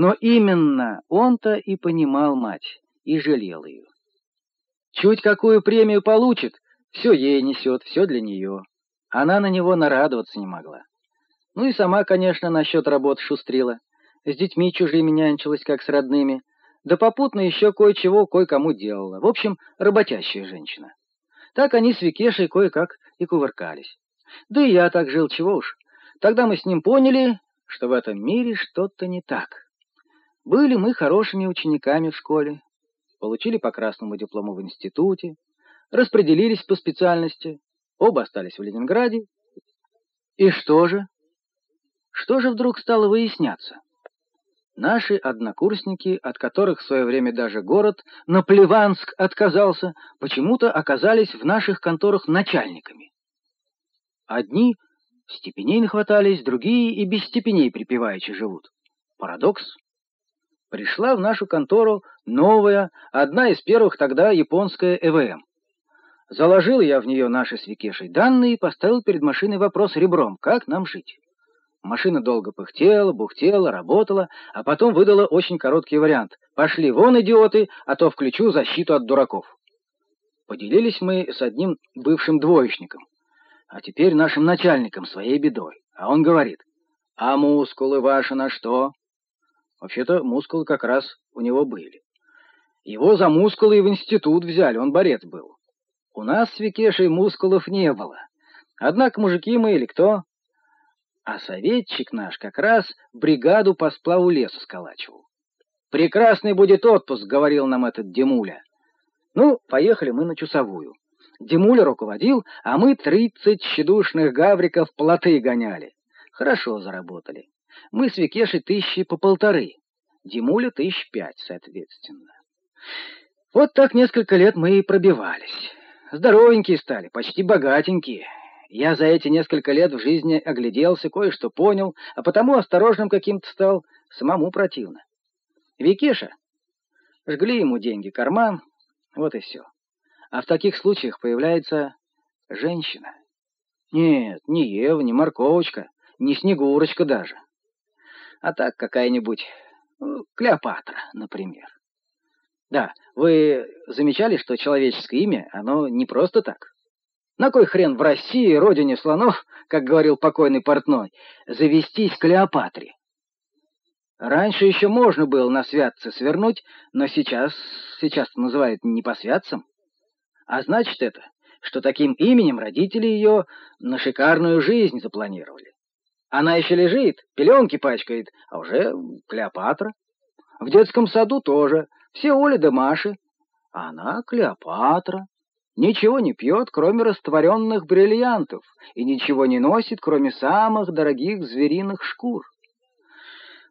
Но именно он-то и понимал мать, и жалел ее. Чуть какую премию получит, все ей несет, все для нее. Она на него нарадоваться не могла. Ну и сама, конечно, насчет работы шустрила. С детьми чужими нянчилась, как с родными. Да попутно еще кое-чего кое-кому делала. В общем, работящая женщина. Так они с Викешей кое-как и кувыркались. Да и я так жил, чего уж. Тогда мы с ним поняли, что в этом мире что-то не так. Были мы хорошими учениками в школе, получили по красному диплому в институте, распределились по специальности, оба остались в Ленинграде. И что же? Что же вдруг стало выясняться? Наши однокурсники, от которых в свое время даже город Наплеванск отказался, почему-то оказались в наших конторах начальниками. Одни степеней нахватались, другие и без степеней припеваючи живут. Парадокс. Пришла в нашу контору новая, одна из первых тогда японская ЭВМ. Заложил я в нее наши с Викешей данные и поставил перед машиной вопрос ребром, как нам жить. Машина долго пыхтела, бухтела, работала, а потом выдала очень короткий вариант. «Пошли вон, идиоты, а то включу защиту от дураков». Поделились мы с одним бывшим двоечником, а теперь нашим начальником своей бедой. А он говорит, «А мускулы ваши на что?» Вообще-то мускулы как раз у него были. Его за мускулы и в институт взяли, он борец был. У нас с Викешей мускулов не было. Однако мужики мы или кто, а советчик наш как раз бригаду по сплаву леса сколачивал. «Прекрасный будет отпуск», — говорил нам этот Демуля. Ну, поехали мы на часовую. Демуля руководил, а мы тридцать щедушных гавриков плоты гоняли. Хорошо заработали. Мы с Викешей тысячи по полторы, Демуля тысяч пять, соответственно. Вот так несколько лет мы и пробивались. Здоровенькие стали, почти богатенькие. Я за эти несколько лет в жизни огляделся, кое-что понял, а потому осторожным каким-то стал, самому противно. Викеша, жгли ему деньги, карман, вот и все. А в таких случаях появляется женщина. Нет, не Ева, не Морковочка, не Снегурочка даже. А так какая-нибудь ну, Клеопатра, например. Да, вы замечали, что человеческое имя, оно не просто так? На кой хрен в России, родине слонов, как говорил покойный портной, завестись Клеопатре? Раньше еще можно было на святце свернуть, но сейчас, сейчас называют не по святцам. А значит это, что таким именем родители ее на шикарную жизнь запланировали. Она еще лежит, пеленки пачкает, а уже Клеопатра. В детском саду тоже, все Оля да Маши, а она Клеопатра ничего не пьет, кроме растворенных бриллиантов, и ничего не носит, кроме самых дорогих звериных шкур.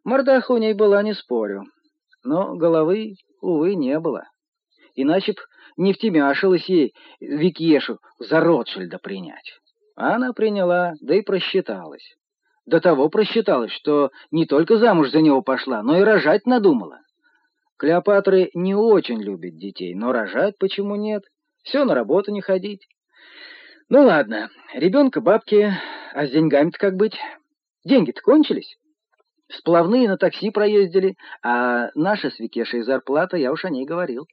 Мордаха у ней была, не спорю, но головы, увы, не было. Иначе б не втемяшилась ей Викешу за Ротшильда принять. Она приняла, да и просчиталась. До того просчиталась, что не только замуж за него пошла, но и рожать надумала. Клеопатры не очень любит детей, но рожать почему нет? Все на работу не ходить. Ну ладно, ребенка бабки, а с деньгами-то как быть? Деньги-то кончились. Сплавные на такси проездили, а наша с Викешей зарплата, я уж о ней говорил.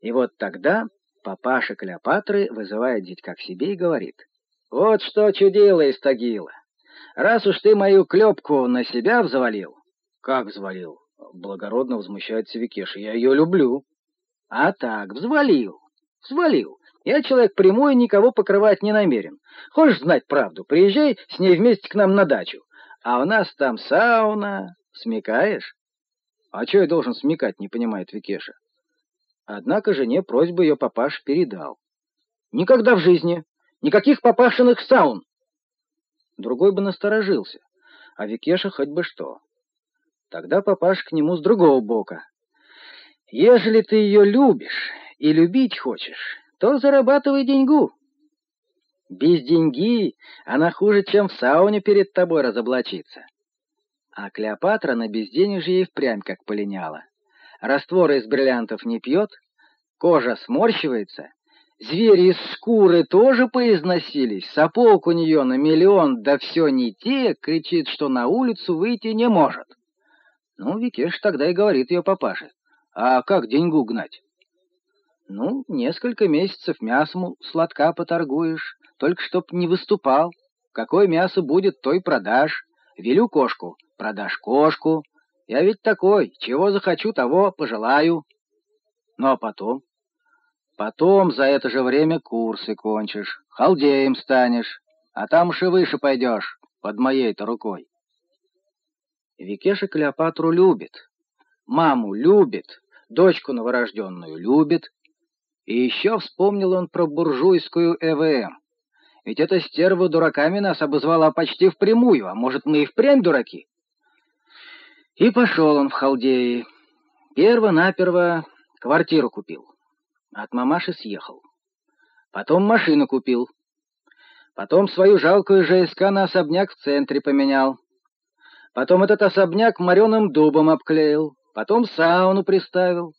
И вот тогда папаша Клеопатры вызывает дитька к себе и говорит, «Вот что чудило из Тагила! Раз уж ты мою клепку на себя взвалил...» «Как взвалил?» — благородно возмущается Викеша. «Я ее люблю». «А так, взвалил. Свалил. Я человек прямой, никого покрывать не намерен. Хочешь знать правду, приезжай с ней вместе к нам на дачу. А у нас там сауна. Смекаешь? А что я должен смекать, не понимает Викеша. Однако жене просьбу ее папаш передал. Никогда в жизни. Никаких папашиных саун. Другой бы насторожился, а Викеша хоть бы что. Тогда папаш к нему с другого бока. Ежели ты ее любишь и любить хочешь, то зарабатывай деньгу. Без деньги она хуже, чем в сауне перед тобой разоблачится. А Клеопатра на безденежье и впрямь как полиняла. Растворы из бриллиантов не пьет, кожа сморщивается, звери из шкуры тоже поизносились, сапог у нее на миллион, да все не те, кричит, что на улицу выйти не может. Ну, Викеш тогда и говорит ее папаше. А как деньгу гнать? Ну, несколько месяцев мясом сладка поторгуешь, только чтоб не выступал. Какое мясо будет, то и продашь. Велю кошку, продашь кошку. Я ведь такой, чего захочу, того пожелаю. Ну, а потом? Потом за это же время курсы кончишь, халдеем станешь, а там уж и выше пойдешь, под моей-то рукой. Викеша Клеопатру любит, маму любит, дочку новорожденную любит. И еще вспомнил он про буржуйскую ЭВМ. Ведь эта стерва дураками нас обозвала почти впрямую, а может, мы и впрямь дураки? И пошел он в халдеи. Перво-наперво квартиру купил. От мамаши съехал. Потом машину купил. Потом свою жалкую ЖСК на особняк в центре поменял. Потом этот особняк мореным дубом обклеил. Потом сауну приставил.